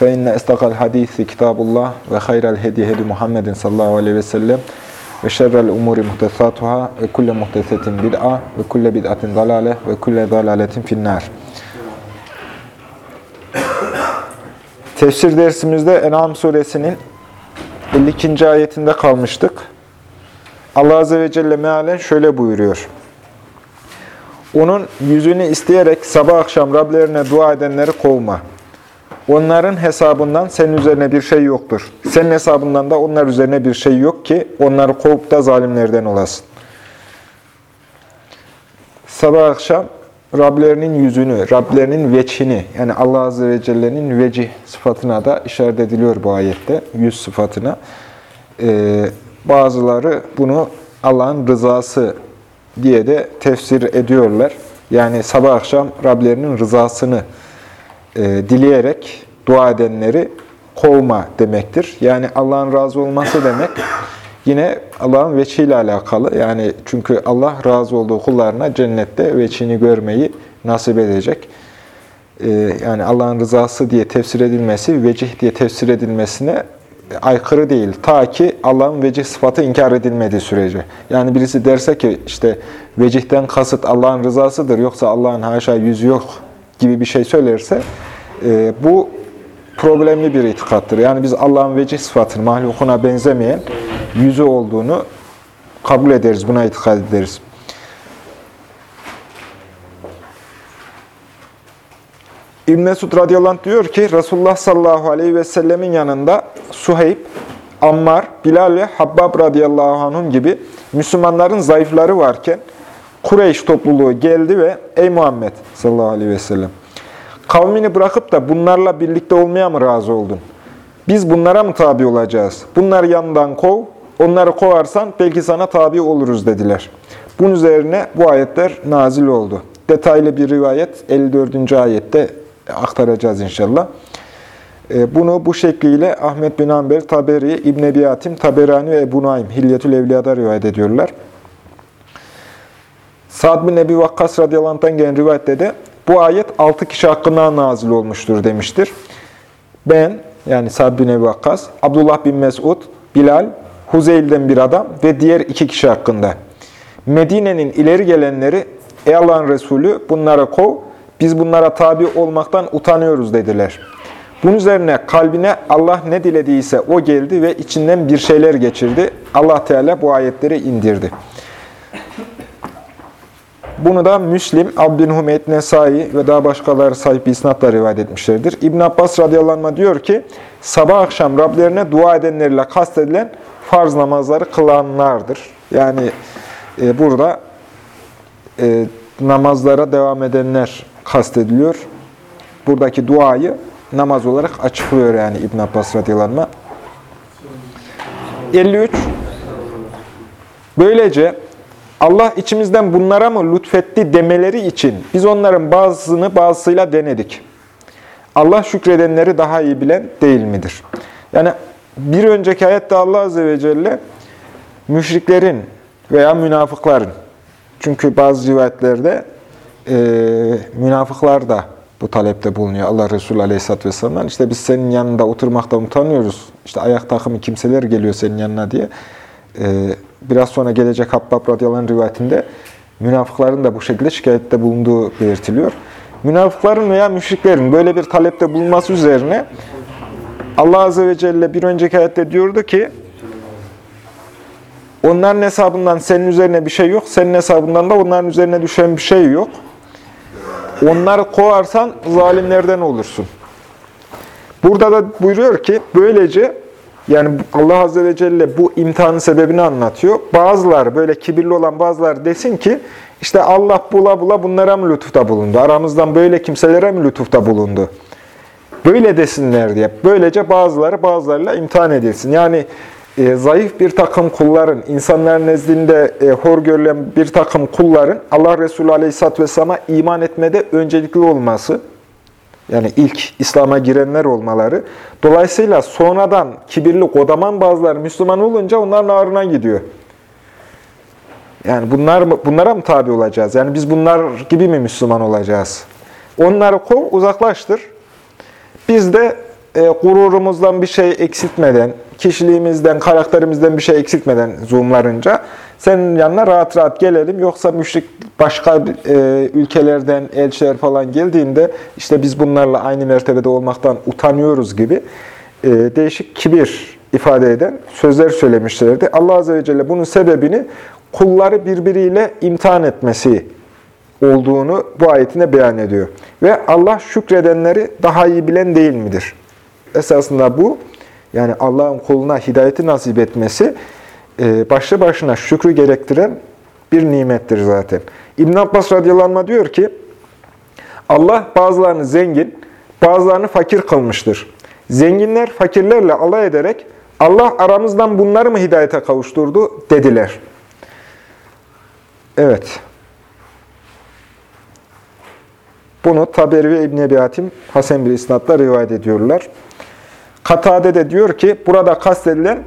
فإن أصدق الحديث كتاب الله وخير الهدي هدي محمد صلى الله عليه وسلم وشر الأمور محدثاتها وكل محدثة بدعة وكل بدعة ضلالة وكل ضلالة في النار Tefsir dersimizde En'am suresinin 52. ayetinde kalmıştık. Allah Azze ve Celle mealen şöyle buyuruyor. Onun yüzünü isteyerek sabah akşam Rablerine dua edenleri kovma. Onların hesabından senin üzerine bir şey yoktur. Senin hesabından da onlar üzerine bir şey yok ki onları kovup da zalimlerden olasın. Sabah akşam Rablerinin yüzünü, Rablerinin veçhini, yani Allah Azze ve Celle'nin vecih sıfatına da işaret ediliyor bu ayette, yüz sıfatına. Ee, bazıları bunu Allah'ın rızası diye de tefsir ediyorlar. Yani sabah akşam Rablerinin rızasını e, dileyerek dua edenleri kovma demektir. Yani Allah'ın razı olması demek yine Allah'ın veçiyle alakalı. Yani çünkü Allah razı olduğu kullarına cennette veçini görmeyi nasip edecek. E, yani Allah'ın rızası diye tefsir edilmesi, vecih diye tefsir edilmesine aykırı değil. Ta ki Allah'ın vecih sıfatı inkar edilmediği sürece. Yani birisi derse ki işte vecihten kasıt Allah'ın rızasıdır yoksa Allah'ın haşa yüzü yok gibi bir şey söylerse e, bu problemli bir itikattır. Yani biz Allah'ın vecih sıfatını mahlukuna benzemeyen yüzü olduğunu kabul ederiz, buna itikad ederiz. İbn Mesud radıyallahu diyor ki Resulullah sallallahu aleyhi ve sellemin yanında Suheyb, Ammar, Bilal ve Habbab radıyallahu anhum gibi Müslümanların zayıfları varken Kureyş topluluğu geldi ve ey Muhammed sallallahu aleyhi ve sellem kavmini bırakıp da bunlarla birlikte olmaya mı razı oldun? Biz bunlara mı tabi olacağız? Bunları yanından kov, onları kovarsan belki sana tabi oluruz dediler. Bunun üzerine bu ayetler nazil oldu. Detaylı bir rivayet 54. ayette aktaracağız inşallah. Bunu bu şekliyle Ahmet bin Amber, Taberi, İbn Ebi Hatim, Taberani ve Ebu Naim Hilyetül Evliya'da rivayet ediyorlar. Sa'd bin Ebi Vakkas radıyallahu anh'tan gelen rivayette de bu ayet 6 kişi hakkında nazil olmuştur demiştir. Ben, yani Sa'd bin Ebi Vakkas, Abdullah bin Mesud, Bilal, Huzeyl'den bir adam ve diğer iki kişi hakkında. Medine'nin ileri gelenleri, ey Allah'ın Resulü bunlara kov, biz bunlara tabi olmaktan utanıyoruz dediler. Bunun üzerine kalbine Allah ne dilediyse o geldi ve içinden bir şeyler geçirdi. Allah Teala bu ayetleri indirdi. Bunu da Müslim, Abdün Hümeyd, Nesai ve daha başkaları sahip bir isnatla rivayet etmişlerdir. İbn Abbas radıyallahu diyor ki, sabah akşam Rablerine dua edenlerle kastedilen farz namazları kılanlardır. Yani e, burada e, namazlara devam edenler kastediliyor. Buradaki duayı namaz olarak açıklıyor yani İbn Abbas radıyallahu anh. 53. Böylece Allah içimizden bunlara mı lütfetti demeleri için biz onların bazısını bazısıyla denedik. Allah şükredenleri daha iyi bilen değil midir? Yani bir önceki ayette Allah Azze ve Celle müşriklerin veya münafıkların, çünkü bazı rivayetlerde e, münafıklar da bu talepte bulunuyor Allah Resulü Aleyhisselatü Vesselam'dan. İşte biz senin yanında oturmaktan utanıyoruz. İşte ayak takımı kimseler geliyor senin yanına diye. Ee, biraz sonra gelecek Habbab radıyallahu rivayetinde münafıkların da bu şekilde şikayette bulunduğu belirtiliyor. Münafıkların veya müşriklerin böyle bir talepte bulunması üzerine Allah Azze ve Celle bir önceki ayette diyordu ki onların hesabından senin üzerine bir şey yok, senin hesabından da onların üzerine düşen bir şey yok. Onları kovarsan zalimlerden olursun. Burada da buyuruyor ki böylece yani Allah Azze ve Celle bu imtihanın sebebini anlatıyor. Bazıları böyle kibirli olan bazıları desin ki işte Allah bula bula bunlara mı lütufta bulundu? Aramızdan böyle kimselere mi lütufta bulundu? böyle desinler diye. Böylece bazıları bazılarıyla imtihan edilsin. Yani e, zayıf bir takım kulların, insanların nezdinde e, hor görülen bir takım kulların Allah Resulü Aleyhisselatü Vesselam'a iman etmede öncelikli olması, yani ilk İslam'a girenler olmaları, dolayısıyla sonradan kibirli, kodaman bazıları Müslüman olunca onların ağrına gidiyor. Yani bunlar bunlara mı tabi olacağız? Yani biz bunlar gibi mi Müslüman olacağız? Onları kov, uzaklaştır. Biz de e, gururumuzdan bir şey eksiltmeden, kişiliğimizden, karakterimizden bir şey eksiltmeden zoomlarınca senin yanına rahat rahat gelelim. Yoksa müşrik başka e, ülkelerden elçiler falan geldiğinde işte biz bunlarla aynı mertebede olmaktan utanıyoruz gibi e, değişik kibir ifade eden sözler söylemişlerdi. Allah Azze ve Celle bunun sebebini kulları birbiriyle imtihan etmesi olduğunu bu ayetine beyan ediyor. Ve Allah şükredenleri daha iyi bilen değil midir? Esasında bu, yani Allah'ın kuluna hidayeti nasip etmesi, başlı başına şükrü gerektiren bir nimettir zaten. İbn Abbas radıyallahu anh diyor ki, Allah bazılarını zengin, bazılarını fakir kılmıştır. Zenginler fakirlerle alay ederek, Allah aramızdan bunları mı hidayete kavuşturdu dediler. Evet. Bunu Taberi ve İbn-i Ebi Hatim Hasen bir isnatla rivayet ediyorlar. Katade de diyor ki burada kastedilen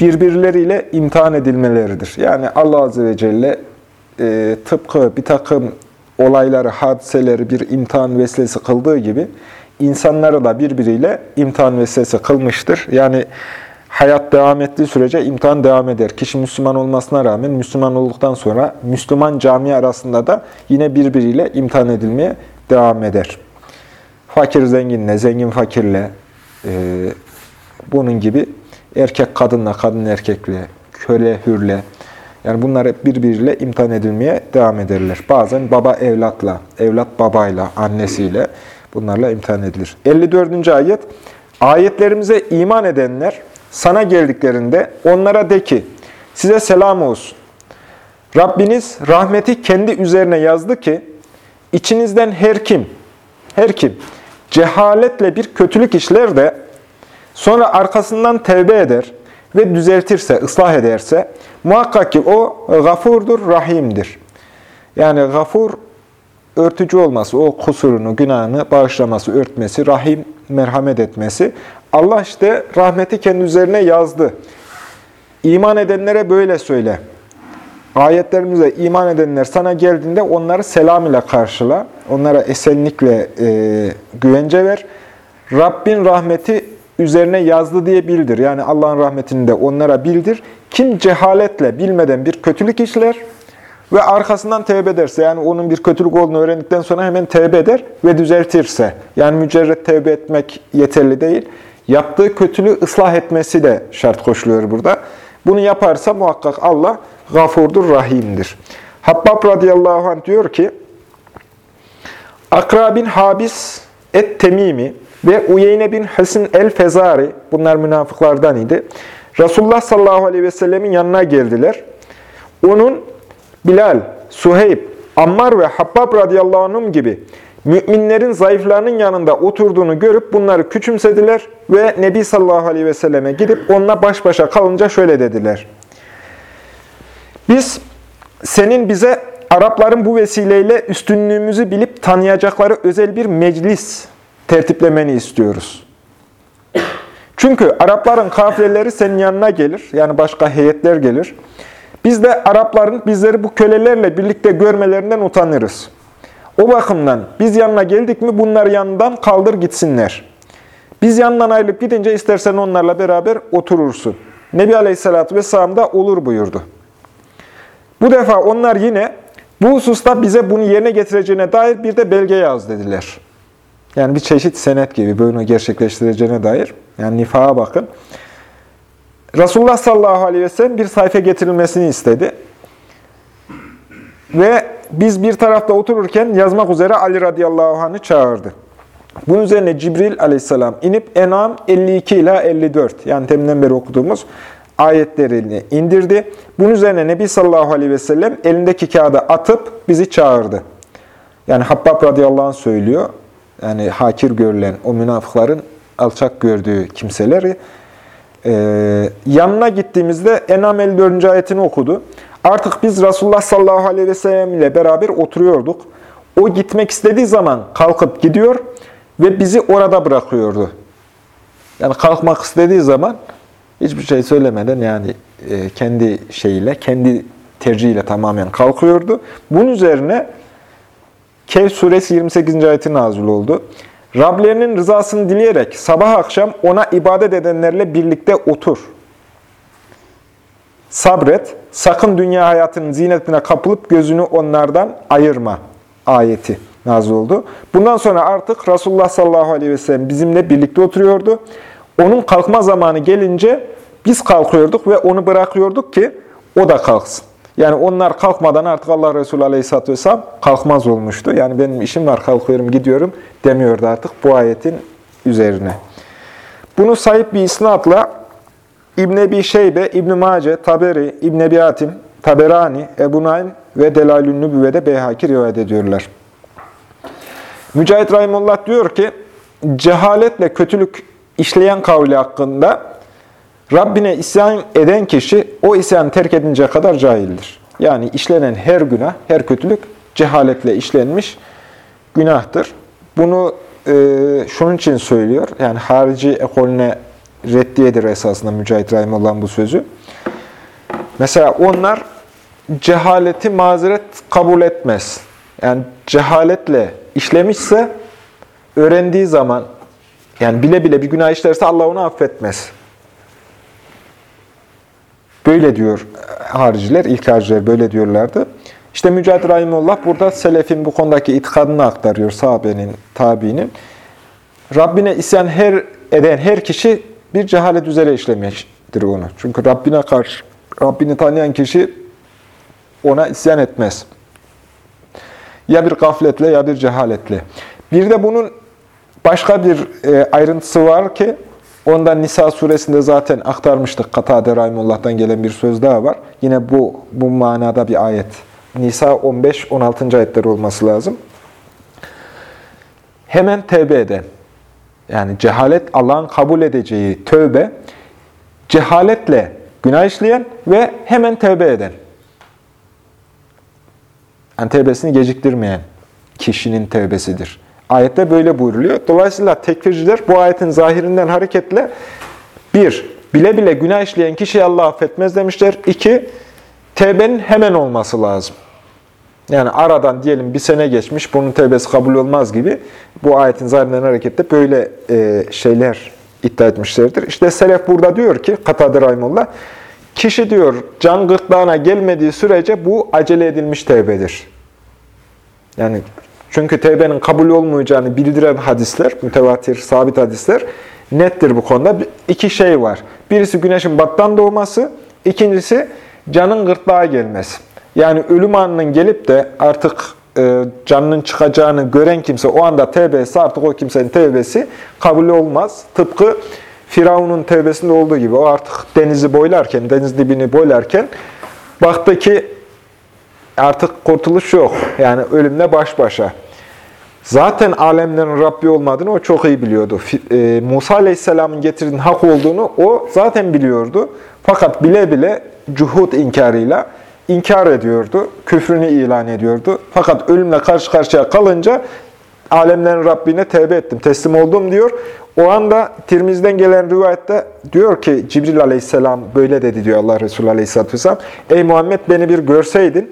birbirleriyle imtihan edilmeleridir. Yani Allah Azze ve Celle e, tıpkı bir takım olayları, hadiseleri bir imtihan vesilesi kıldığı gibi insanları da birbiriyle imtihan vesilesi kılmıştır. Yani hayat devam ettiği sürece imtihan devam eder. Kişi Müslüman olmasına rağmen Müslüman olduktan sonra Müslüman cami arasında da yine birbiriyle imtihan edilmeye devam eder. Fakir zenginle, zengin fakirle, e, bunun gibi erkek kadınla, kadın erkekle, köle hürle, yani bunlar hep birbiriyle imtihan edilmeye devam ederler. Bazen baba evlatla, evlat babayla, annesiyle bunlarla imtihan edilir. 54. ayet, ayetlerimize iman edenler sana geldiklerinde onlara de ki, size selam olsun. Rabbiniz rahmeti kendi üzerine yazdı ki, içinizden her kim, her kim cehaletle bir kötülük işler de sonra arkasından tevbe eder ve düzeltirse, ıslah ederse muhakkak ki o gafurdur, rahimdir. Yani gafur örtücü olması, o kusurunu, günahını bağışlaması, örtmesi, rahim, merhamet etmesi. Allah işte rahmeti kendi üzerine yazdı. İman edenlere böyle söyle. Ayetlerimize iman edenler sana geldiğinde onları selam ile karşıla. Onlara esenlikle e, güvence ver. Rabbin rahmeti üzerine yazdı diye bildir. Yani Allah'ın rahmetini de onlara bildir. Kim cehaletle, bilmeden bir kötülük işler ve arkasından tevbe ederse, yani onun bir kötülük olduğunu öğrendikten sonra hemen tevbe eder ve düzeltirse, yani mücerret tevbe etmek yeterli değil, yaptığı kötülüğü ıslah etmesi de şart koşuluyor burada. Bunu yaparsa muhakkak Allah gafurdur, rahimdir. Habbab radıyallahu anh diyor ki, Akra bin Habis et-Temimi ve Uyeyne bin Hasin el-Fezari, bunlar münafıklardan idi. Resulullah sallallahu aleyhi ve sellemin yanına geldiler. Onun Bilal, Suheyb, Ammar ve Habbab radıyallahu anhum gibi müminlerin zayıflarının yanında oturduğunu görüp bunları küçümsediler ve Nebi sallallahu aleyhi ve selleme gidip onunla baş başa kalınca şöyle dediler. Biz senin bize Arapların bu vesileyle üstünlüğümüzü bilip tanıyacakları özel bir meclis tertiplemeni istiyoruz. Çünkü Arapların kafileleri senin yanına gelir, yani başka heyetler gelir. Biz de Arapların bizleri bu kölelerle birlikte görmelerinden utanırız. O bakımdan biz yanına geldik mi bunlar yanından kaldır gitsinler. Biz yanından ayrılıp gidince istersen onlarla beraber oturursun. Nebi Aleyhisselatü Vesselam da olur buyurdu. Bu defa onlar yine bu hususta bize bunu yerine getireceğine dair bir de belge yaz dediler. Yani bir çeşit senet gibi bunu gerçekleştireceğine dair. Yani nifaka bakın. Resulullah sallallahu aleyhi ve sellem bir sayfa getirilmesini istedi. Ve biz bir tarafta otururken yazmak üzere Ali radıyallahu anh'ı çağırdı. Bunun üzerine Cibril aleyhisselam inip En'am 52 ila 54 yani teminden beri okuduğumuz ayetlerini indirdi. Bunun üzerine Nebi sallallahu aleyhi ve sellem elindeki kağıdı atıp bizi çağırdı. Yani Habbab radıyallahu anh söylüyor. Yani hakir görülen o münafıkların alçak gördüğü kimseleri e, yanına gittiğimizde Enam 54. ayetini okudu. Artık biz Resulullah sallallahu aleyhi ve sellem ile beraber oturuyorduk. O gitmek istediği zaman kalkıp gidiyor ve bizi orada bırakıyordu. Yani kalkmak istediği zaman hiçbir şey söylemeden yani e, kendi şeyiyle, kendi tercihiyle tamamen kalkıyordu. Bunun üzerine Kehf suresi 28. ayeti nazil oldu. Rablerinin rızasını dileyerek sabah akşam ona ibadet edenlerle birlikte otur. Sabret, sakın dünya hayatının zinetine kapılıp gözünü onlardan ayırma ayeti nazil oldu. Bundan sonra artık Resulullah sallallahu aleyhi ve sellem bizimle birlikte oturuyordu. Onun kalkma zamanı gelince biz kalkıyorduk ve onu bırakıyorduk ki o da kalksın. Yani onlar kalkmadan artık Allah Resulü Aleyhisselatü Vesselam kalkmaz olmuştu. Yani benim işim var, kalkıyorum, gidiyorum demiyordu artık bu ayetin üzerine. Bunu sahip bir isnatla İbn Ebi Şeybe, İbn Mace, Taberi, İbn Ebi Hatim, Taberani, Ebu Naim ve Delalün Nübüvve'de Beyhaki rivayet ediyorlar. Mücahit Rahimullah diyor ki, cehaletle kötülük işleyen kavli hakkında Rabbine isyan eden kişi o isyanı terk edinceye kadar cahildir. Yani işlenen her günah, her kötülük cehaletle işlenmiş günahtır. Bunu e, şunun için söylüyor. Yani harici ekolüne reddiyedir esasında Mücahit Rahimullah'ın bu sözü. Mesela onlar cehaleti mazeret kabul etmez. Yani cehaletle işlemişse öğrendiği zaman yani bile bile bir günah işlerse Allah onu affetmez. Böyle diyor hariciler, ilk hariciler böyle diyorlardı. İşte Mücahit Rahimullah burada Selef'in bu konudaki itikadını aktarıyor, sahabenin, tabiinin. Rabbine isyan her eden her kişi bir cehalet üzere işlemiştir onu. Çünkü Rabbine karşı, Rabbini tanıyan kişi ona isyan etmez. Ya bir gafletle ya bir cehaletle. Bir de bunun başka bir e, ayrıntısı var ki, Ondan Nisa suresinde zaten aktarmıştık. Katade Rahimullah'tan gelen bir söz daha var. Yine bu, bu manada bir ayet. Nisa 15-16. ayetler olması lazım. Hemen tevbe eden, yani cehalet Allah'ın kabul edeceği tövbe, cehaletle günah işleyen ve hemen tevbe eden. Yani tevbesini geciktirmeyen kişinin tevbesidir. Ayette böyle buyruluyor. Dolayısıyla tekfirciler bu ayetin zahirinden hareketle bir, bile bile günah işleyen kişiyi Allah affetmez demişler. İki, tevbenin hemen olması lazım. Yani aradan diyelim bir sene geçmiş, bunun tevbesi kabul olmaz gibi bu ayetin zahirinden hareketle böyle e, şeyler iddia etmişlerdir. İşte Selef burada diyor ki, Katadır Rahimullah, kişi diyor can gırtlağına gelmediği sürece bu acele edilmiş tevbedir. Yani çünkü tevbenin kabul olmayacağını bildiren hadisler, mütevatir, sabit hadisler nettir bu konuda. İki şey var. Birisi güneşin battan doğması, ikincisi canın gırtlağa gelmesi. Yani ölüm anının gelip de artık e, canının çıkacağını gören kimse o anda tevbesi artık o kimsenin tevbesi kabul olmaz. Tıpkı Firavun'un tevbesinde olduğu gibi o artık denizi boylarken, deniz dibini boylarken baktı ki artık kurtuluş yok. Yani ölümle baş başa. Zaten alemlerin Rabbi olmadığını o çok iyi biliyordu. E, Musa Aleyhisselam'ın getirdiğinin hak olduğunu o zaten biliyordu. Fakat bile bile cuhud inkarıyla inkar ediyordu. Küfrünü ilan ediyordu. Fakat ölümle karşı karşıya kalınca alemlerin Rabbine tevbe ettim, teslim oldum diyor. O anda Tirmiz'den gelen rivayette diyor ki Cibril Aleyhisselam böyle dedi diyor Allah Resulü Aleyhisselatü Vesselam. Ey Muhammed beni bir görseydin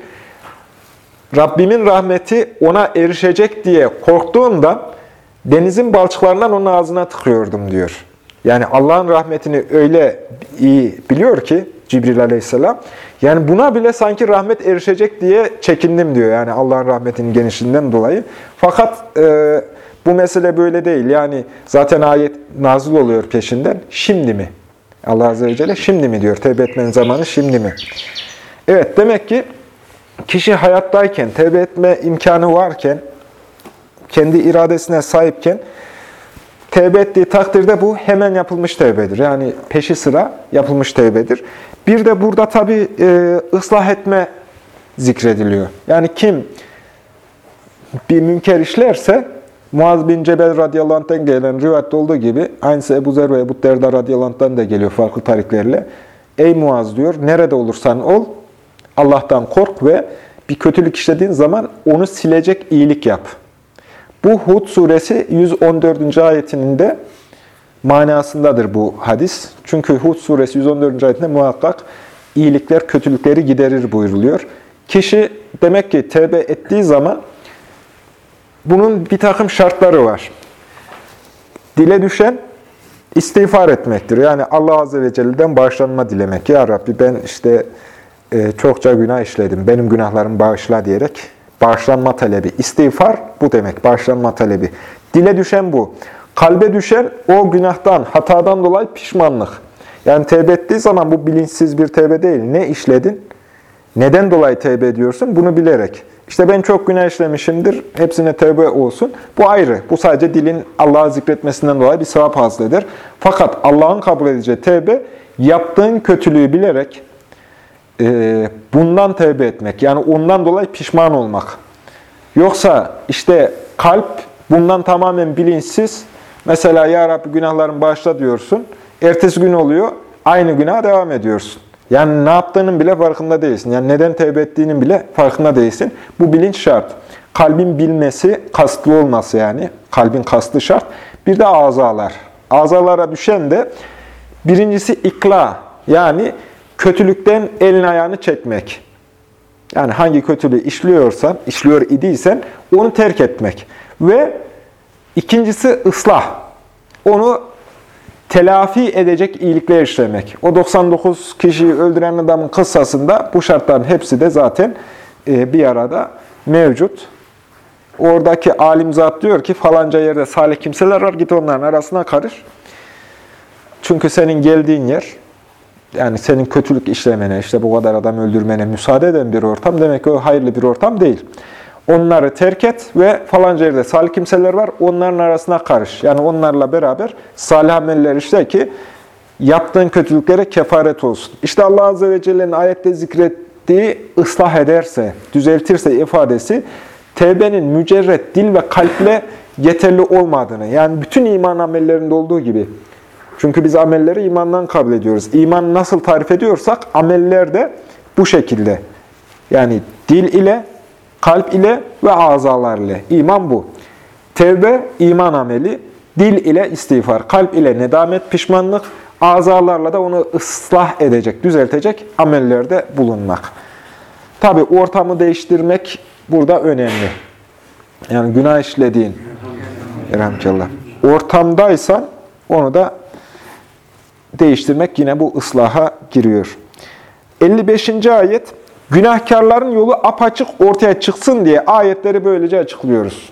Rabbimin rahmeti ona erişecek diye korktuğunda denizin balçıklarından onun ağzına tıkıyordum diyor. Yani Allah'ın rahmetini öyle iyi biliyor ki Cibril aleyhisselam. Yani buna bile sanki rahmet erişecek diye çekindim diyor. Yani Allah'ın rahmetinin genişliğinden dolayı. Fakat e, bu mesele böyle değil. Yani zaten ayet nazil oluyor peşinden. Şimdi mi? Allah Azze ve Celle şimdi mi diyor. Tevbe etmenin zamanı şimdi mi? Evet demek ki kişi hayattayken, tevbe etme imkanı varken, kendi iradesine sahipken, tevbe ettiği takdirde bu hemen yapılmış tevbedir. Yani peşi sıra yapılmış tevbedir. Bir de burada tabi e, ıslah etme zikrediliyor. Yani kim bir münker işlerse Muaz bin Cebel radıyallahu anh'tan gelen rivayette olduğu gibi, aynısı Ebu Zer ve Ebu Derda radıyallahu da geliyor farklı tariklerle. Ey Muaz diyor, nerede olursan ol, Allah'tan kork ve bir kötülük işlediğin zaman onu silecek iyilik yap. Bu Hud suresi 114. ayetinin de manasındadır bu hadis. Çünkü Hud suresi 114. ayetinde muhakkak iyilikler kötülükleri giderir buyuruluyor. Kişi demek ki tevbe ettiği zaman bunun bir takım şartları var. Dile düşen istiğfar etmektir. Yani Allah Azze ve Celle'den bağışlanma dilemek. Ya Rabbi ben işte e, çokça günah işledim, benim günahlarımı bağışla diyerek bağışlanma talebi. İstiğfar bu demek, bağışlanma talebi. Dile düşen bu. Kalbe düşen o günahtan, hatadan dolayı pişmanlık. Yani tevbe ettiği zaman bu bilinçsiz bir tevbe değil. Ne işledin? Neden dolayı tevbe ediyorsun? Bunu bilerek. İşte ben çok günah işlemişimdir, hepsine tevbe olsun. Bu ayrı. Bu sadece dilin Allah'ı zikretmesinden dolayı bir sevap hasıl. Fakat Allah'ın kabul edeceği tevbe, yaptığın kötülüğü bilerek e, bundan tevbe etmek. Yani ondan dolayı pişman olmak. Yoksa işte kalp bundan tamamen bilinçsiz. Mesela Ya Rabbi günahlarımı bağışla diyorsun. Ertesi gün oluyor, aynı günaha devam ediyorsun. Yani ne yaptığının bile farkında değilsin. Yani neden tevbe ettiğinin bile farkında değilsin. Bu bilinç şart. Kalbin bilmesi, kastlı olması yani. Kalbin kastı şart. Bir de azalar. Azalara düşen de birincisi ikla. Yani kötülükten elini ayağını çekmek. Yani hangi kötülüğü işliyorsan, işliyor idiysen onu terk etmek. Ve ikincisi ıslah. Onu telafi edecek iyilikler işlemek. O 99 kişiyi öldüren adamın kıssasında bu şartların hepsi de zaten e, bir arada mevcut. Oradaki alim zat diyor ki falanca yerde salih kimseler var git onların arasına karış. Çünkü senin geldiğin yer yani senin kötülük işlemene, işte bu kadar adam öldürmene müsaade eden bir ortam demek ki o hayırlı bir ortam değil. Onları terk et ve falanca yerde salih kimseler var, onların arasına karış. Yani onlarla beraber salih ameller işle ki yaptığın kötülüklere kefaret olsun. İşte Allah Azze ve Celle'nin ayette zikrettiği ıslah ederse, düzeltirse ifadesi, tevbenin mücerret dil ve kalple yeterli olmadığını, yani bütün iman amellerinde olduğu gibi. Çünkü biz amelleri imandan kabul ediyoruz. İman nasıl tarif ediyorsak ameller de bu şekilde. Yani dil ile, kalp ile ve azalar ile. İman bu. Tevbe iman ameli, dil ile istiğfar, kalp ile nedamet, pişmanlık, azalarla da onu ıslah edecek, düzeltecek amellerde bulunmak. Tabi ortamı değiştirmek burada önemli. Yani günah işlediğin. Ortamdaysan onu da değiştirmek yine bu ıslaha giriyor. 55. ayet, günahkarların yolu apaçık ortaya çıksın diye ayetleri böylece açıklıyoruz.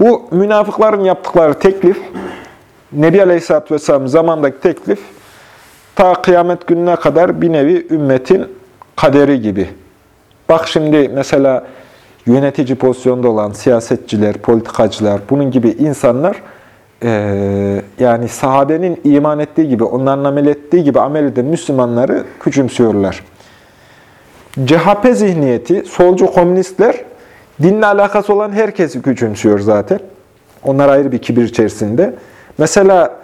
Bu münafıkların yaptıkları teklif, Nebi Aleyhisselatü Vesselam zamandaki teklif, ta kıyamet gününe kadar bir nevi ümmetin kaderi gibi. Bak şimdi mesela yönetici pozisyonda olan siyasetçiler, politikacılar, bunun gibi insanlar, ee, yani sahabenin iman ettiği gibi, onların amel ettiği gibi amel eden Müslümanları küçümsüyorlar. CHP zihniyeti, solcu komünistler dinle alakası olan herkesi küçümsüyor zaten. Onlar ayrı bir kibir içerisinde. Mesela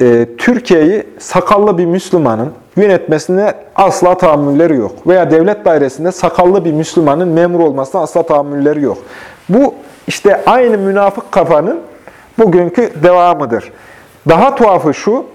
e, Türkiye'yi sakallı bir Müslümanın yönetmesine asla tahammülleri yok. Veya devlet dairesinde sakallı bir Müslümanın memur olmasına asla tahammülleri yok. Bu işte aynı münafık kafanın bugünkü devamıdır. Daha tuhafı şu,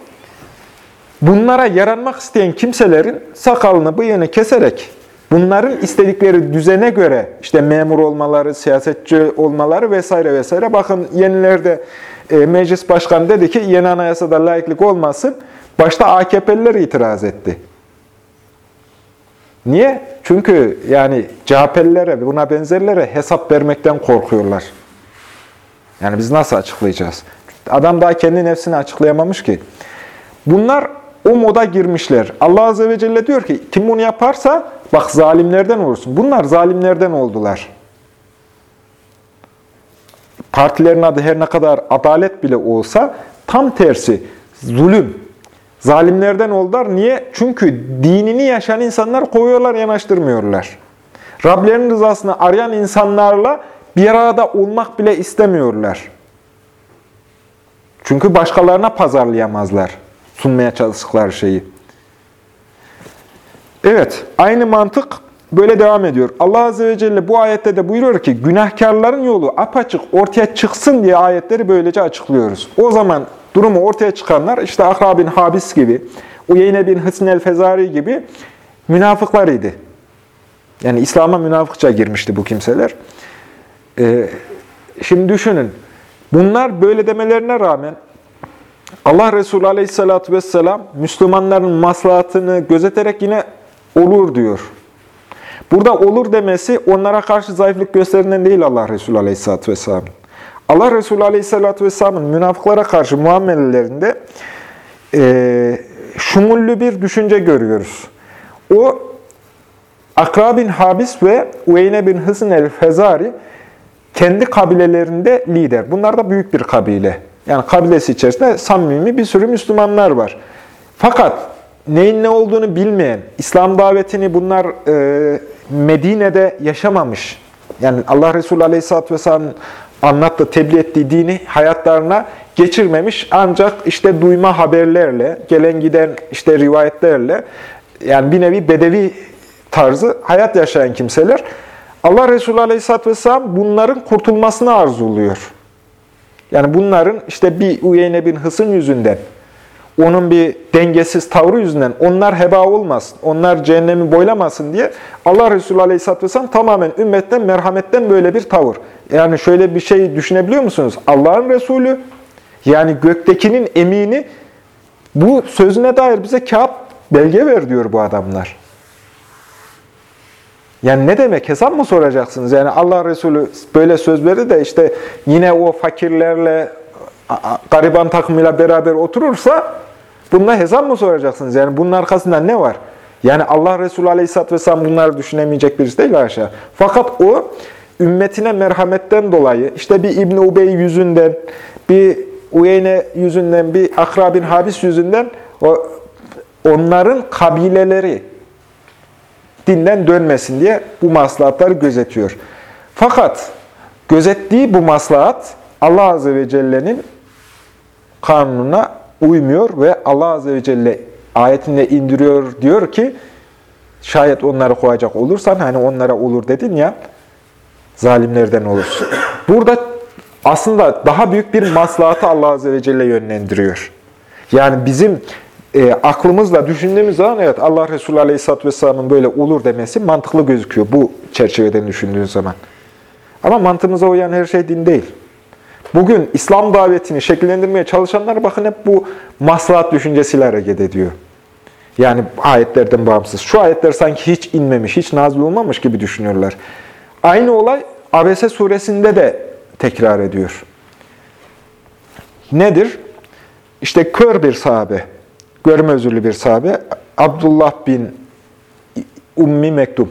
bunlara yaranmak isteyen kimselerin sakalını, bıyığını keserek bunların istedikleri düzene göre işte memur olmaları, siyasetçi olmaları vesaire vesaire. Bakın yenilerde e, meclis başkanı dedi ki yeni anayasada layıklık olmasın. Başta AKP'liler itiraz etti. Niye? Çünkü yani CHP'lilere, buna benzerlere hesap vermekten korkuyorlar. Yani biz nasıl açıklayacağız? Adam daha kendi nefsini açıklayamamış ki. Bunlar o moda girmişler. Allah Azze ve Celle diyor ki, kim bunu yaparsa, bak zalimlerden olursun. Bunlar zalimlerden oldular. Partilerin adı her ne kadar adalet bile olsa, tam tersi, zulüm. Zalimlerden oldular. Niye? Çünkü dinini yaşayan insanlar koyuyorlar, yanaştırmıyorlar. Rablerinin rızasını arayan insanlarla bir arada olmak bile istemiyorlar. Çünkü başkalarına pazarlayamazlar sunmaya çalıştıkları şeyi. Evet, aynı mantık böyle devam ediyor. Allah Azze ve Celle bu ayette de buyuruyor ki, günahkarların yolu apaçık ortaya çıksın diye ayetleri böylece açıklıyoruz. O zaman durumu ortaya çıkanlar, işte Akra bin Habis gibi, Uyeyne bin Hısn el-Fezari gibi münafıklar idi. Yani İslam'a münafıkça girmişti bu kimseler. Ee, şimdi düşünün, bunlar böyle demelerine rağmen Allah Resulü Aleyhisselatü Vesselam Müslümanların maslahatını gözeterek yine olur diyor. Burada olur demesi onlara karşı zayıflık gösterinden değil Allah Resulü Aleyhisselatü Vesselam. Allah Resulü Aleyhisselatü Vesselam'ın münafıklara karşı muamelelerinde e, şumullü bir düşünce görüyoruz. O Akra bin Habis ve Uyeyne bin Hısn el-Fezari kendi kabilelerinde lider. Bunlar da büyük bir kabile. Yani kabilesi içerisinde samimi bir sürü Müslümanlar var. Fakat neyin ne olduğunu bilmeyen, İslam davetini bunlar e, Medine'de yaşamamış. Yani Allah Resulü Aleyhisselatü Vesselam'ın anlattığı, tebliğ ettiği dini hayatlarına geçirmemiş. Ancak işte duyma haberlerle, gelen giden işte rivayetlerle, yani bir nevi bedevi tarzı hayat yaşayan kimseler. Allah Resulü Aleyhisselatü Vesselam bunların kurtulmasını arzuluyor. Yani bunların işte bir Uyeyne bin Hısın yüzünden, onun bir dengesiz tavrı yüzünden onlar heba olmasın, onlar cehennemi boylamasın diye Allah Resulü Aleyhisselatü Vesselam tamamen ümmetten, merhametten böyle bir tavır. Yani şöyle bir şey düşünebiliyor musunuz? Allah'ın Resulü, yani göktekinin emini bu sözüne dair bize kağıt belge ver diyor bu adamlar. Yani ne demek? Hesap mı soracaksınız? Yani Allah Resulü böyle söz verdi de işte yine o fakirlerle, gariban takımıyla beraber oturursa bununla hesap mı soracaksınız? Yani bunun arkasında ne var? Yani Allah Resulü Aleyhisselatü Vesselam bunları düşünemeyecek birisi değil aşağı. Fakat o ümmetine merhametten dolayı işte bir İbn Ubey yüzünden, bir Uyeyne yüzünden, bir Akra bin Habis yüzünden o, onların kabileleri, dinden dönmesin diye bu maslahatları gözetiyor. Fakat gözettiği bu maslahat Allah Azze ve Celle'nin kanununa uymuyor ve Allah Azze ve Celle ayetinde indiriyor diyor ki şayet onları koyacak olursan hani onlara olur dedin ya zalimlerden olursun. Burada aslında daha büyük bir maslahatı Allah Azze ve Celle yönlendiriyor. Yani bizim e, aklımızla düşündüğümüz zaman evet Allah Resulü Aleyhisselatü Vesselam'ın böyle olur demesi mantıklı gözüküyor bu çerçeveden düşündüğün zaman. Ama mantığımıza uyan her şey din değil. Bugün İslam davetini şekillendirmeye çalışanlar bakın hep bu maslahat düşüncesiyle hareket ediyor. Yani ayetlerden bağımsız. Şu ayetler sanki hiç inmemiş, hiç nazil olmamış gibi düşünüyorlar. Aynı olay Abese suresinde de tekrar ediyor. Nedir? İşte kör bir sahabe, görme özürlü bir sahabe, Abdullah bin Ummi Mektum.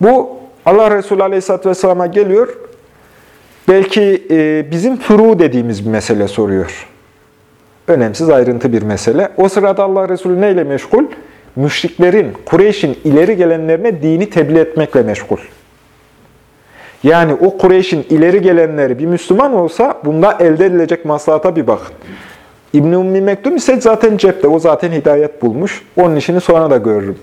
Bu Allah Resulü Aleyhisselatü Vesselam'a geliyor, belki e, bizim furu dediğimiz bir mesele soruyor. Önemsiz ayrıntı bir mesele. O sırada Allah Resulü neyle meşgul? Müşriklerin, Kureyş'in ileri gelenlerine dini tebliğ etmekle meşgul. Yani o Kureyş'in ileri gelenleri bir Müslüman olsa bunda elde edilecek maslahata bir bakın. İbn-i Ummi Mektum ise zaten cepte, o zaten hidayet bulmuş. Onun işini sonra da görürüm.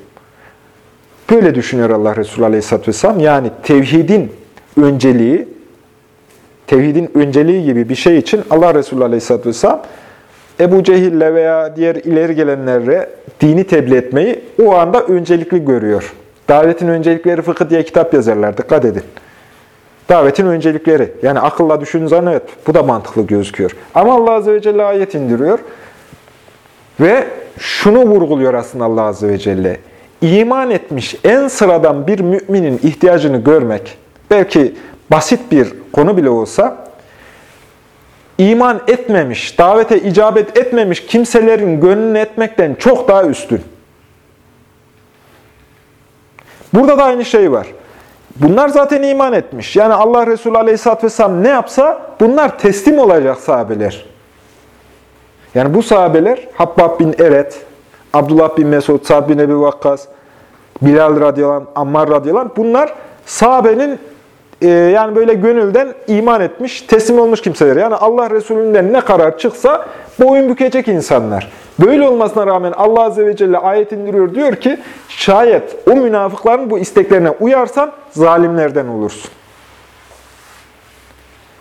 Böyle düşünüyor Allah Resulü Aleyhisselatü Vesselam. Yani tevhidin önceliği, tevhidin önceliği gibi bir şey için Allah Resulü Aleyhisselatü Vesselam Ebu Cehil'le veya diğer ileri gelenlere dini tebliğ etmeyi o anda öncelikli görüyor. Davetin öncelikleri fıkıh diye kitap yazarlar. Dikkat edin. Davetin öncelikleri. Yani akılla düşündüğünüz zaman evet bu da mantıklı gözüküyor. Ama Allah Azze ve Celle ayet indiriyor. Ve şunu vurguluyor aslında Allah Azze ve Celle. İman etmiş en sıradan bir müminin ihtiyacını görmek, belki basit bir konu bile olsa, iman etmemiş, davete icabet etmemiş kimselerin gönlünü etmekten çok daha üstün. Burada da aynı şey var. Bunlar zaten iman etmiş. Yani Allah Resulü Aleyhisselatü Vesselam ne yapsa bunlar teslim olacak sahabeler. Yani bu sahabeler Habbab bin Eret, Abdullah bin Mesud, Sa'd bin Ebi Vakkas, Bilal radıyallahu anh, Ammar radıyallahu anh, bunlar sahabenin e, yani böyle gönülden iman etmiş, teslim olmuş kimseler. Yani Allah Resulü'nden ne karar çıksa boyun bükecek insanlar. Böyle olmasına rağmen Allah Azze ve Celle ayet indiriyor. Diyor ki şayet o münafıkların bu isteklerine uyarsan zalimlerden olursun.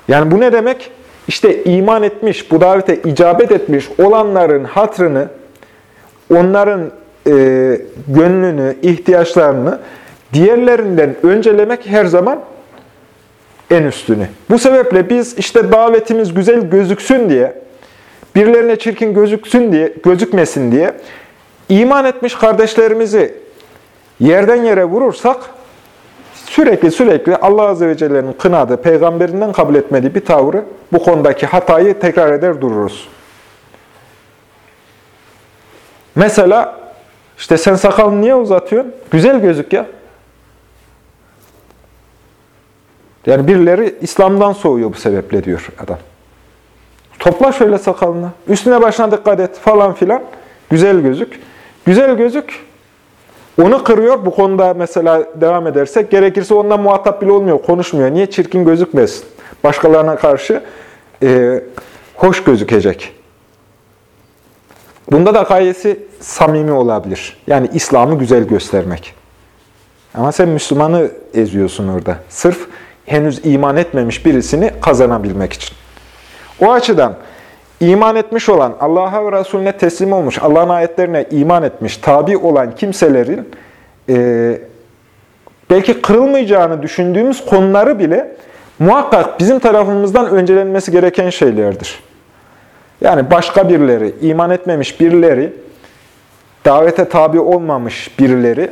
Yani bu ne demek? İşte iman etmiş, bu davete icabet etmiş olanların hatrını, onların e, gönlünü, ihtiyaçlarını diğerlerinden öncelemek her zaman en üstünü. Bu sebeple biz işte davetimiz güzel gözüksün diye, birilerine çirkin gözüksün diye, gözükmesin diye iman etmiş kardeşlerimizi yerden yere vurursak sürekli sürekli Allah Azze ve Celle'nin kınadığı, peygamberinden kabul etmediği bir tavrı bu konudaki hatayı tekrar eder dururuz. Mesela işte sen sakalını niye uzatıyorsun? Güzel gözük ya. Yani birileri İslam'dan soğuyor bu sebeple diyor adam. Topla şöyle sakalını. Üstüne başına dikkat et falan filan. Güzel gözük. Güzel gözük onu kırıyor. Bu konuda mesela devam edersek gerekirse ondan muhatap bile olmuyor, konuşmuyor. Niye? Çirkin gözükmesin. Başkalarına karşı e, hoş gözükecek. Bunda da gayesi samimi olabilir. Yani İslam'ı güzel göstermek. Ama sen Müslümanı eziyorsun orada. Sırf henüz iman etmemiş birisini kazanabilmek için. O açıdan iman etmiş olan, Allah'a ve Resulüne teslim olmuş, Allah'ın ayetlerine iman etmiş, tabi olan kimselerin e, belki kırılmayacağını düşündüğümüz konuları bile muhakkak bizim tarafımızdan öncelenmesi gereken şeylerdir. Yani başka birileri, iman etmemiş birileri, davete tabi olmamış birileri,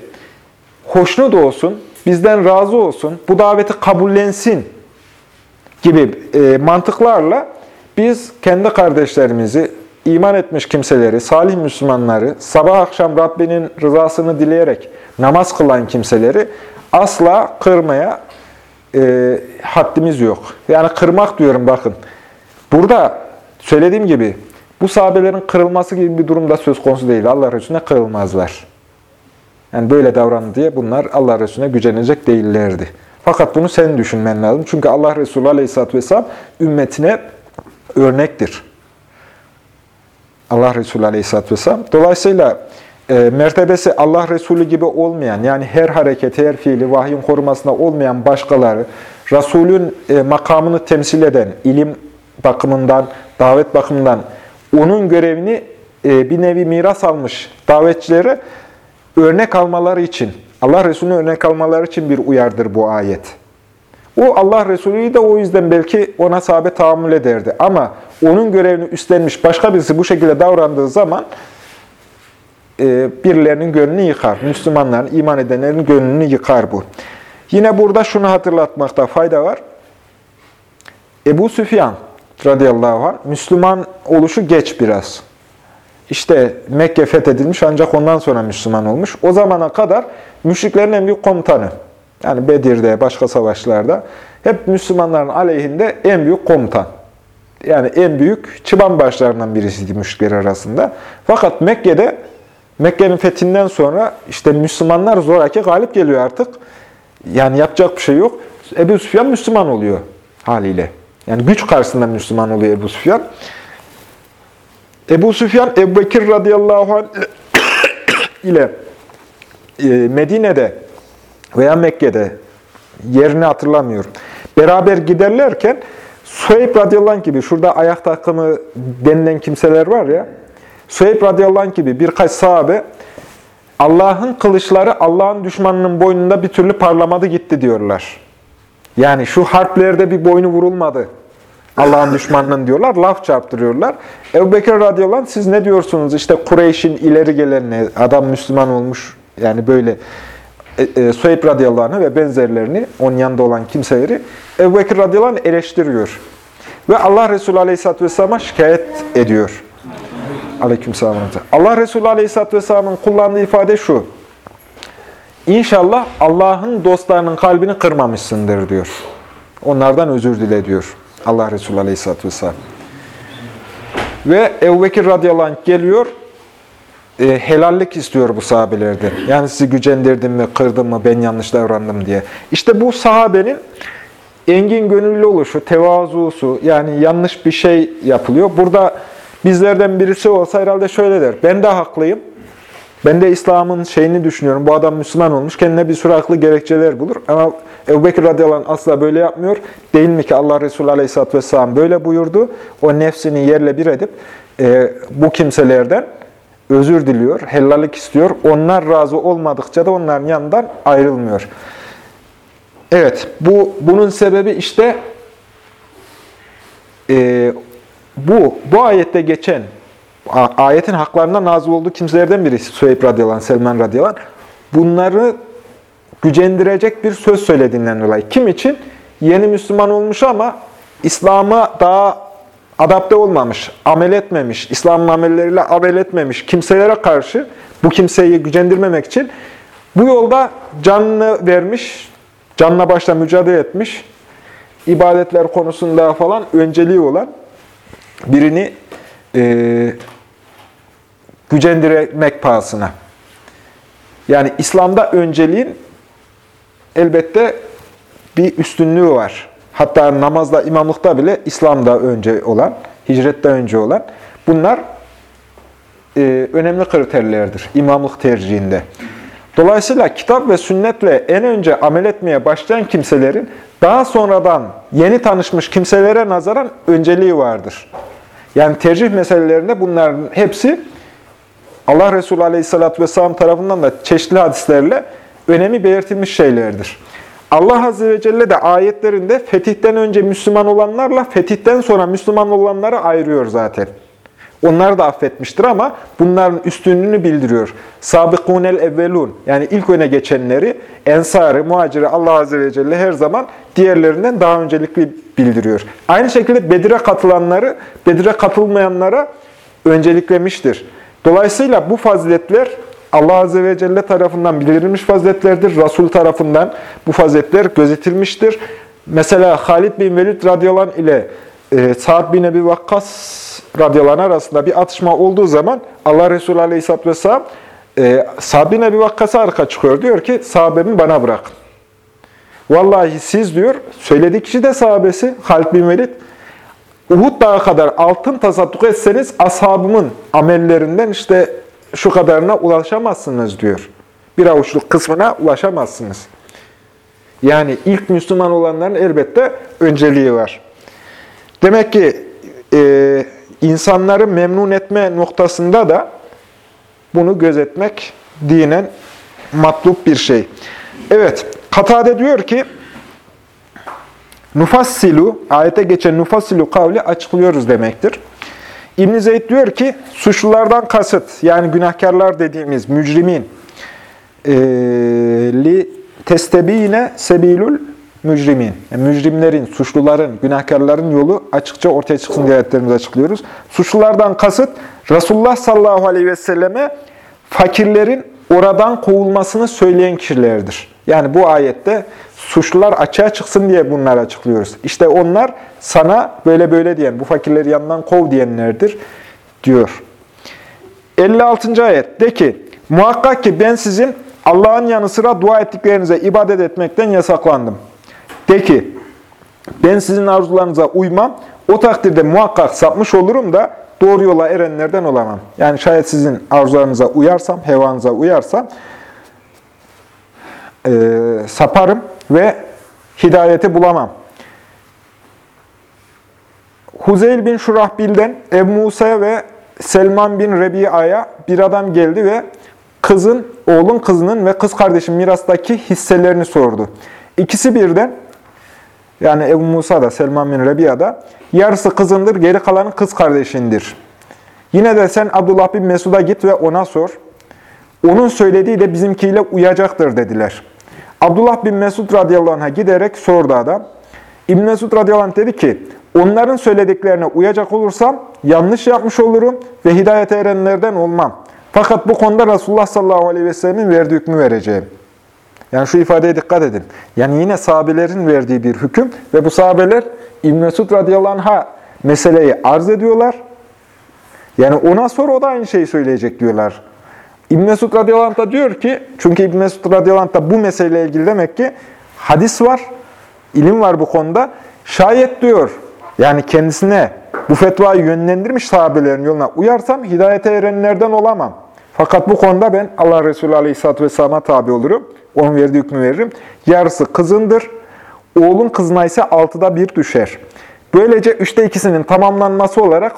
hoşnut olsun, bizden razı olsun, bu daveti kabullensin gibi e, mantıklarla biz kendi kardeşlerimizi, iman etmiş kimseleri, salih Müslümanları, sabah akşam Rabbinin rızasını dileyerek namaz kılan kimseleri asla kırmaya e, haddimiz yok. Yani kırmak diyorum bakın. Burada söylediğim gibi bu sahabelerin kırılması gibi bir durumda söz konusu değil. Allah Resulüne kırılmazlar. Yani böyle davrandı diye bunlar Allah Resulüne gücenecek değillerdi. Fakat bunu sen düşünmen lazım. Çünkü Allah Resulü Aleyhisselatü Vesselam ümmetine örnektir. Allah Resulü Aleyhisselatü Vesselam. Dolayısıyla e, mertebesi Allah Resulü gibi olmayan, yani her hareket, her fiili vahyin korumasında olmayan başkaları, Resulün e, makamını temsil eden, ilim bakımından, davet bakımından onun görevini e, bir nevi miras almış davetçilere örnek almaları için, Allah Resulü'nü örnek almaları için bir uyardır bu ayet. O Allah Resulü'yü de o yüzden belki ona sahabe tahammül ederdi. Ama onun görevini üstlenmiş başka birisi bu şekilde davrandığı zaman e, birilerinin gönlünü yıkar. Müslümanların, iman edenlerin gönlünü yıkar bu. Yine burada şunu hatırlatmakta fayda var. Ebu Süfyan radıyallahu anh, Müslüman oluşu geç biraz. İşte Mekke fethedilmiş ancak ondan sonra Müslüman olmuş. O zamana kadar müşriklerin en büyük komutanı. Yani Bedir'de, başka savaşlarda hep Müslümanların aleyhinde en büyük komutan. Yani en büyük çıban başlarından birisiydi müşrikler arasında. Fakat Mekke'de, Mekke'nin fethinden sonra işte Müslümanlar zoraki galip geliyor artık. Yani yapacak bir şey yok. Ebu Süfyan Müslüman oluyor haliyle. Yani güç karşısında Müslüman oluyor Ebu Süfyan. Ebu Süfyan, Ebu Bekir radıyallahu anh ile e, Medine'de veya Mekke'de yerini hatırlamıyorum. Beraber giderlerken Suheyb radıyallahu anh gibi şurada ayak takımı denilen kimseler var ya Suheyb radıyallahu anh gibi birkaç sahabe Allah'ın kılıçları Allah'ın düşmanının boynunda bir türlü parlamadı gitti diyorlar. Yani şu harplerde bir boynu vurulmadı. Allah'ın düşmanının diyorlar, laf çarptırıyorlar. Ebu Bekir radıyallahu siz ne diyorsunuz? İşte Kureyş'in ileri gelenine, adam Müslüman olmuş, yani böyle e, e, Suheyb radıyallahu anh ve benzerlerini, onun yanında olan kimseleri Ebu Bekir radıyallahu anh eleştiriyor. Ve Allah Resulü aleyhisselatü vesselam'a şikayet ediyor. Aleykümselam. Allah Resulü aleyhisselatü vesselamın kullandığı ifade şu. İnşallah Allah'ın dostlarının kalbini kırmamışsındır diyor. Onlardan özür dile diyor. Allah Resulü Aleyhisselatü Vesselam. Ve Ebu Bekir radıyallahu anh geliyor, e, helallik istiyor bu sahabelerden. Yani sizi gücendirdim mi, kırdım mı, ben yanlış davrandım diye. İşte bu sahabenin engin gönüllü oluşu, tevazusu, yani yanlış bir şey yapılıyor. Burada bizlerden birisi olsa herhalde şöyle der, ben de haklıyım, ben de İslam'ın şeyini düşünüyorum, bu adam Müslüman olmuş, kendine bir sürü haklı gerekçeler bulur. Ama Ebu Bekir asla böyle yapmıyor. Değil mi ki Allah Resulü aleyhisselatü vesselam böyle buyurdu. O nefsini yerle bir edip e, bu kimselerden özür diliyor, helallik istiyor. Onlar razı olmadıkça da onların yanından ayrılmıyor. Evet, bu bunun sebebi işte e, bu bu ayette geçen ayetin haklarına nazil olduğu kimselerden birisi Süheyb radıyallahu anh, Selman radıyallahu anh. Bunları gücendirecek bir söz söylediğinden dolayı. Kim için? Yeni Müslüman olmuş ama İslam'a daha adapte olmamış, amel etmemiş, İslam'ın amelleriyle amel etmemiş kimselere karşı bu kimseyi gücendirmemek için bu yolda canını vermiş, canla başla mücadele etmiş, ibadetler konusunda falan önceliği olan birini e, gücendirmek pahasına. Yani İslam'da önceliğin elbette bir üstünlüğü var. Hatta namazda, imamlıkta bile İslam'da önce olan, hicrette önce olan. Bunlar e, önemli kriterlerdir imamlık tercihinde. Dolayısıyla kitap ve sünnetle en önce amel etmeye başlayan kimselerin daha sonradan yeni tanışmış kimselere nazaran önceliği vardır. Yani tercih meselelerinde bunların hepsi Allah Resulü Aleyhisselatü Vesselam tarafından da çeşitli hadislerle önemi belirtilmiş şeylerdir. Allah Azze ve Celle de ayetlerinde fetihten önce Müslüman olanlarla fetihten sonra Müslüman olanları ayırıyor zaten. Onları da affetmiştir ama bunların üstünlüğünü bildiriyor. Sabıkunel evvelun yani ilk öne geçenleri, ensarı, muhaciri Allah Azze ve Celle her zaman diğerlerinden daha öncelikli bildiriyor. Aynı şekilde Bedir'e katılanları, Bedir'e katılmayanlara önceliklemiştir. Dolayısıyla bu faziletler Allah Azze ve Celle tarafından bildirilmiş faziletlerdir. Resul tarafından bu faziletler gözetilmiştir. Mesela Halid bin Velid radıyallahu anh ile e, Sa'd bin Ebi Vakkas radıyallahu anh arasında bir atışma olduğu zaman Allah Resulü aleyhisselatü vesselam e, Sa'd bin Ebi Vakkas'a arka çıkıyor. Diyor ki sahabemi bana bırakın. Vallahi siz diyor, söylediği kişi de sahabesi Halid bin Velid. Uhud dağı kadar altın tasadduk etseniz ashabımın amellerinden işte şu kadarına ulaşamazsınız diyor. Bir avuçluk kısmına ulaşamazsınız. Yani ilk Müslüman olanların elbette önceliği var. Demek ki e, insanları memnun etme noktasında da bunu gözetmek dinen matlup bir şey. Evet, Katade diyor ki, Nufassilu, ayete geçen nufassilu kavli açıklıyoruz demektir. İbn Zeyd diyor ki, suçlulardan kasıt, yani günahkarlar dediğimiz mücrimin, e, li testebine sebilul mücrimin, yani mücrimlerin, suçluların, günahkarların yolu açıkça ortaya çıksın diye ayetlerimizi açıklıyoruz. Suçlulardan kasıt, Resulullah sallallahu aleyhi ve selleme fakirlerin oradan kovulmasını söyleyen kişilerdir. Yani bu ayette suçlular açığa çıksın diye bunları açıklıyoruz. İşte onlar sana böyle böyle diyen, bu fakirleri yanından kov diyenlerdir diyor. 56. ayet de ki, muhakkak ki ben sizin Allah'ın yanı sıra dua ettiklerinize ibadet etmekten yasaklandım. De ki, ben sizin arzularınıza uymam, o takdirde muhakkak sapmış olurum da doğru yola erenlerden olamam. Yani şayet sizin arzularınıza uyarsam, hevanıza uyarsam, e, saparım ve hidayeti bulamam. Huzeyl bin Şurahbil'den Ebu Musa ve Selman bin Rebi'a'ya bir adam geldi ve kızın, oğlun kızının ve kız kardeşin mirastaki hisselerini sordu. İkisi birden yani Ebu Musa da Selman bin Rebiya da yarısı kızındır, geri kalanı kız kardeşindir. Yine de sen Abdullah bin Mesud'a git ve ona sor. Onun söylediği de bizimkiyle uyacaktır dediler. Abdullah bin Mesud radıyallahu anh'a giderek sordu adam. İbn Mesud radıyallahu anh dedi ki, onların söylediklerine uyacak olursam yanlış yapmış olurum ve hidayete erenlerden olmam. Fakat bu konuda Resulullah sallallahu aleyhi ve sellemin verdiği hükmü vereceğim. Yani şu ifadeye dikkat edin. Yani yine sahabelerin verdiği bir hüküm ve bu sahabeler İbn Mesud radıyallahu anh'a meseleyi arz ediyorlar. Yani ona sor o da aynı şeyi söyleyecek diyorlar. İbn Mesud radıyallahu da diyor ki, çünkü İbn Mesud radıyallahu da bu meseleyle ilgili demek ki hadis var ilim var bu konuda. Şayet diyor, yani kendisine bu fetvayı yönlendirmiş sahabelerin yoluna uyarsam hidayete erenlerden olamam. Fakat bu konuda ben Allah Resulü Aleyhisselatü Vesselam'a tabi olurum. Onun verdiği hükmü veririm. Yarısı kızındır. Oğlun kızına ise altıda bir düşer. Böylece üçte ikisinin tamamlanması olarak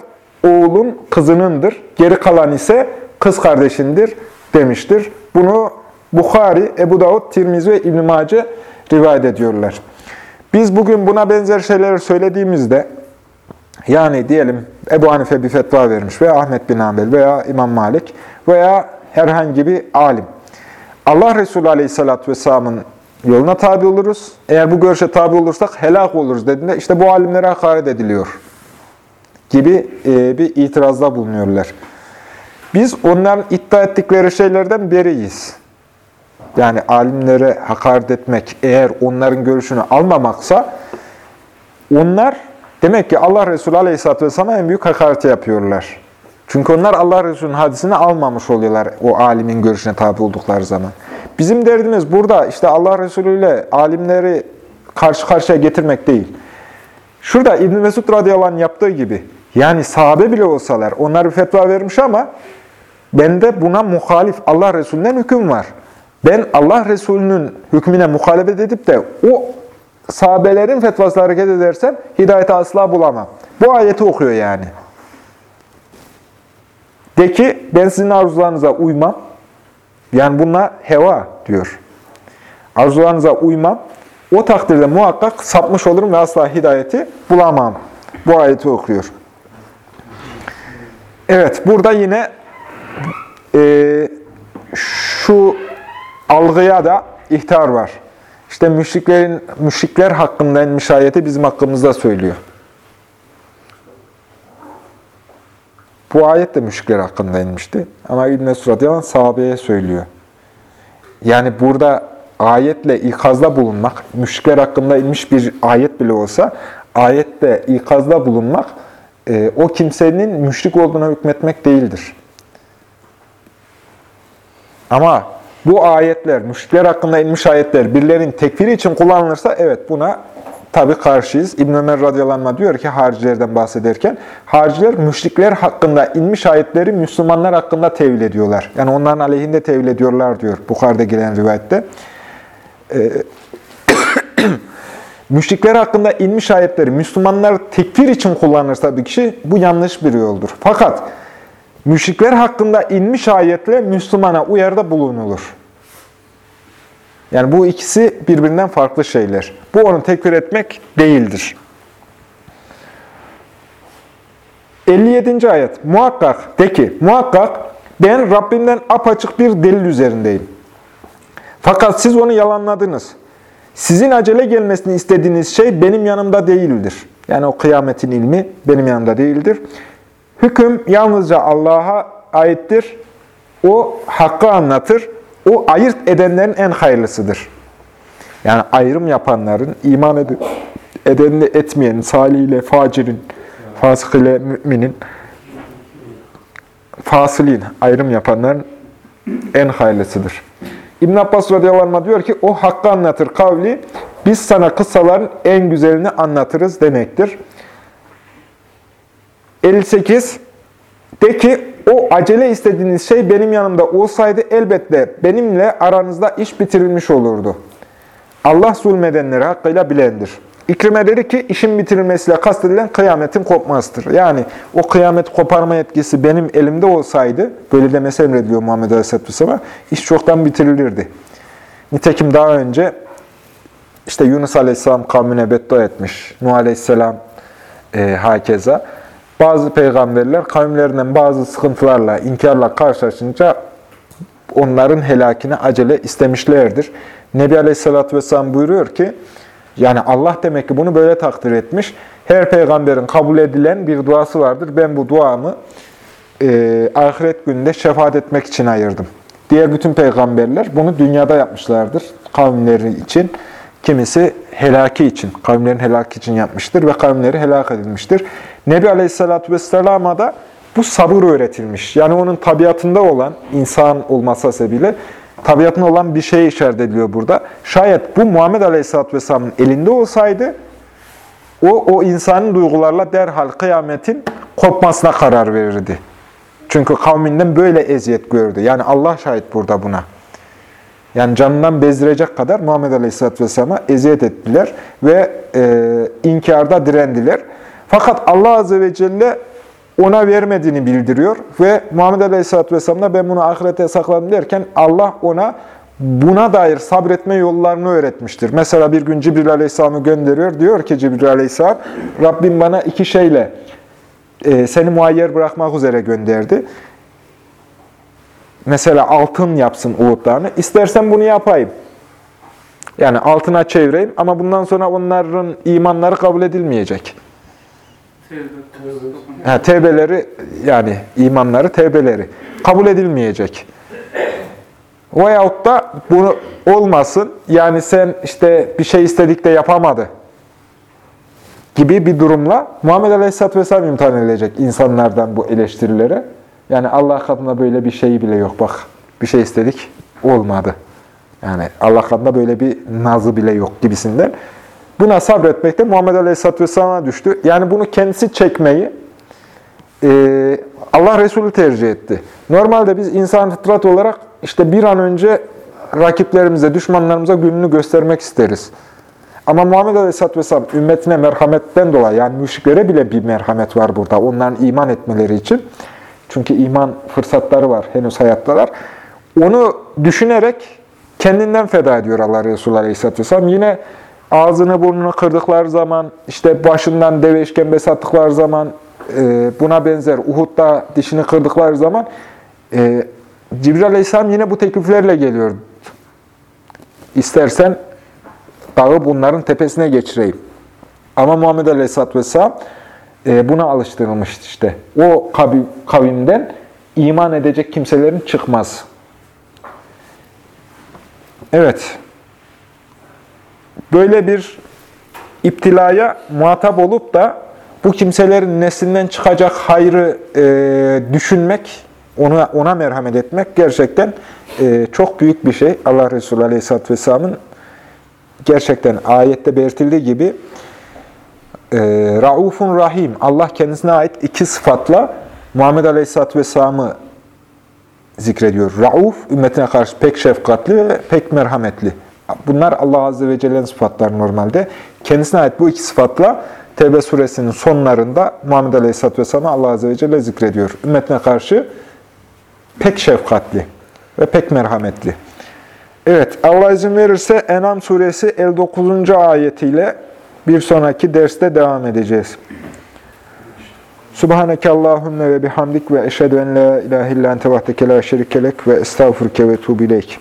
oğlun kızınındır. Geri kalan ise kız kardeşindir demiştir. Bunu Bukhari, Ebu Davud, Tirmizi ve İbn-i Mace rivayet ediyorlar. Biz bugün buna benzer şeyleri söylediğimizde, yani diyelim Ebu Hanife bir fetva vermiş veya Ahmet bin Hanbel veya İmam Malik veya herhangi bir alim. Allah Resulü Aleyhisselatü Vesselam'ın yoluna tabi oluruz. Eğer bu görüşe tabi olursak helak oluruz dediğinde işte bu alimlere hakaret ediliyor gibi e, bir itirazda bulunuyorlar. Biz onların iddia ettikleri şeylerden beriyiz. Yani alimlere hakaret etmek eğer onların görüşünü almamaksa onlar demek ki Allah Resulü Aleyhisselatü Vesselam'a en büyük hakareti yapıyorlar. Çünkü onlar Allah Resulü'nün hadisini almamış oluyorlar o alimin görüşüne tabi oldukları zaman. Bizim derdimiz burada işte Allah Resulü ile alimleri karşı karşıya getirmek değil. Şurada İbn Mesud radıyallahu anh yaptığı gibi yani sahabe bile olsalar onlar bir fetva vermiş ama bende buna muhalif Allah Resulü'nden hüküm var. Ben Allah Resulü'nün hükmüne muhalefet edip de o sahabelerin fetvasıyla hareket edersem hidayete asla bulamam. Bu ayeti okuyor yani. De ki ben sizin arzularınıza uymam. Yani buna heva diyor. Arzularınıza uymam. O takdirde muhakkak sapmış olurum ve asla hidayeti bulamam. Bu ayeti okuyor. Evet, burada yine e, şu algıya da ihtar var. İşte müşriklerin müşrikler hakkında inmiş ayeti bizim hakkımızda söylüyor. Bu ayet de müşrikler hakkında inmişti. Ama İbn-i Mesud sahabeye söylüyor. Yani burada ayetle ikazda bulunmak, müşrikler hakkında inmiş bir ayet bile olsa, ayette ikazda bulunmak, e, o kimsenin müşrik olduğuna hükmetmek değildir. Ama bu ayetler, müşrikler hakkında inmiş ayetler birilerinin tekfiri için kullanılırsa evet buna tabi karşıyız. İbn Ömer radıyallahu diyor ki haricilerden bahsederken, hariciler müşrikler hakkında inmiş ayetleri Müslümanlar hakkında tevil ediyorlar. Yani onların aleyhinde tevil ediyorlar diyor Bukhar'da gelen rivayette. Ee, müşrikler hakkında inmiş ayetleri Müslümanlar tekfir için kullanırsa bir kişi bu yanlış bir yoldur. Fakat müşrikler hakkında inmiş ayetle Müslümana uyarda bulunulur. Yani bu ikisi birbirinden farklı şeyler. Bu onu tekfir etmek değildir. 57. ayet. Muhakkak de ki, muhakkak ben Rabbimden apaçık bir delil üzerindeyim. Fakat siz onu yalanladınız. Sizin acele gelmesini istediğiniz şey benim yanımda değildir. Yani o kıyametin ilmi benim yanımda değildir. Hüküm yalnızca Allah'a aittir. O hakkı anlatır. O ayırt edenlerin en hayırlısıdır. Yani ayrım yapanların, iman ed edenle etmeyenin, salih ile facirin, fasık müminin, fasilin, ayrım yapanların en hayırlısıdır. İbn Abbas radıyallahu diyor ki, o hakkı anlatır kavli, biz sana kıssaların en güzelini anlatırız demektir. 58. De ki, o acele istediğiniz şey benim yanımda olsaydı elbette benimle aranızda iş bitirilmiş olurdu. Allah zulmedenleri hakkıyla bilendir. İkrime dedi ki işin bitirilmesiyle kastedilen kıyametin kopmasıdır. Yani o kıyamet koparma yetkisi benim elimde olsaydı, böyle demesi emrediliyor Muhammed Aleyhisselatü Vesselam'a, iş çoktan bitirilirdi. Nitekim daha önce işte Yunus Aleyhisselam kavmine beddua etmiş, Nuh Aleyhisselam e, hakeza. Bazı peygamberler kavimlerinden bazı sıkıntılarla, inkarla karşılaşınca onların helakine acele istemişlerdir. Nebi Aleyhisselatü Vesselam buyuruyor ki, yani Allah demek ki bunu böyle takdir etmiş. Her peygamberin kabul edilen bir duası vardır. Ben bu duamı e, ahiret gününde şefaat etmek için ayırdım. Diğer bütün peygamberler bunu dünyada yapmışlardır kavimleri için. Kimisi helaki için, kavimlerin helaki için yapmıştır ve kavimleri helak edilmiştir. Nebi Aleyhisselatü Vesselam'a da bu sabır öğretilmiş. Yani onun tabiatında olan insan olması sebebiyle tabiatında olan bir şeye işaret ediliyor burada. Şayet bu Muhammed Aleyhisselatü Vesselam'ın elinde olsaydı, o, o insanın duygularla derhal kıyametin kopmasına karar verirdi. Çünkü kavminden böyle eziyet gördü. Yani Allah şahit burada buna. Yani canından bezdirecek kadar Muhammed Aleyhisselatü Vesselam'a eziyet ettiler ve e, inkarda direndiler. Fakat Allah Azze ve Celle ona vermediğini bildiriyor ve Muhammed Aleyhisselatü Vesselam da ben bunu ahirete sakladım derken Allah ona buna dair sabretme yollarını öğretmiştir. Mesela bir gün Cibril Aleyhisselam'ı gönderiyor. Diyor ki Cibril Aleyhisselam, Rabbim bana iki şeyle e, seni muayyer bırakmak üzere gönderdi. Mesela altın yapsın uğutlarını. İstersen bunu yapayım. Yani altına çevireyim ama bundan sonra onların imanları kabul edilmeyecek. Ha, tevbeleri yani imanları tevbeleri kabul edilmeyecek. Veyahut da bunu olmasın yani sen işte bir şey istedik de yapamadı gibi bir durumla Muhammed Aleyhisselatü Vesselam imtihan edilecek insanlardan bu eleştirilere. Yani Allah katında böyle bir şey bile yok. Bak bir şey istedik olmadı. Yani Allah katında böyle bir nazı bile yok gibisinden. Buna sabretmek de Muhammed Aleyhisselatü Vesselam'a düştü. Yani bunu kendisi çekmeyi e, Allah Resulü tercih etti. Normalde biz insan fıtrat olarak işte bir an önce rakiplerimize, düşmanlarımıza gününü göstermek isteriz. Ama Muhammed Aleyhisselatü Vesselam ümmetine merhametten dolayı, yani müşriklere bile bir merhamet var burada, onların iman etmeleri için. Çünkü iman fırsatları var, henüz hayattalar. Onu düşünerek kendinden feda ediyor Allah Resulü Aleyhisselatü Vesselam. Yine ağzını burnunu kırdıkları zaman, işte başından deve işkembe sattıkları zaman, e, buna benzer Uhud'da dişini kırdıkları zaman e, Cibril Aleyhisselam yine bu tekliflerle geliyor. İstersen dağı bunların tepesine geçireyim. Ama Muhammed Aleyhisselatü Vesselam e, buna alıştırılmıştı işte. O kavimden iman edecek kimselerin çıkmaz. Evet. Böyle bir iptilaya muhatap olup da bu kimselerin neslinden çıkacak hayrı e, düşünmek, ona, ona merhamet etmek gerçekten e, çok büyük bir şey. Allah Resulü Aleyhisselatü Vesselam'ın gerçekten ayette belirtildiği gibi e, Raufun Rahim, Allah kendisine ait iki sıfatla Muhammed Aleyhisselatü Vesselam'ı zikrediyor. Rauf, ümmetine karşı pek şefkatli ve pek merhametli. Bunlar Allah Azze ve Celle'nin sıfatları normalde. Kendisine ait bu iki sıfatla Tevbe suresinin sonlarında Muhammed Aleyhisselatü Vesselam'ı Allah Azze ve Celle zikrediyor. Ümmetine karşı pek şefkatli ve pek merhametli. Evet, Allah izin verirse Enam suresi 59. ayetiyle bir sonraki derste devam edeceğiz. Subhaneke Allahümme ve bihamdik ve eşhedü en la ilahe illa ente vahdeke la şerikelek ve estağfurke ve tuğbileyk.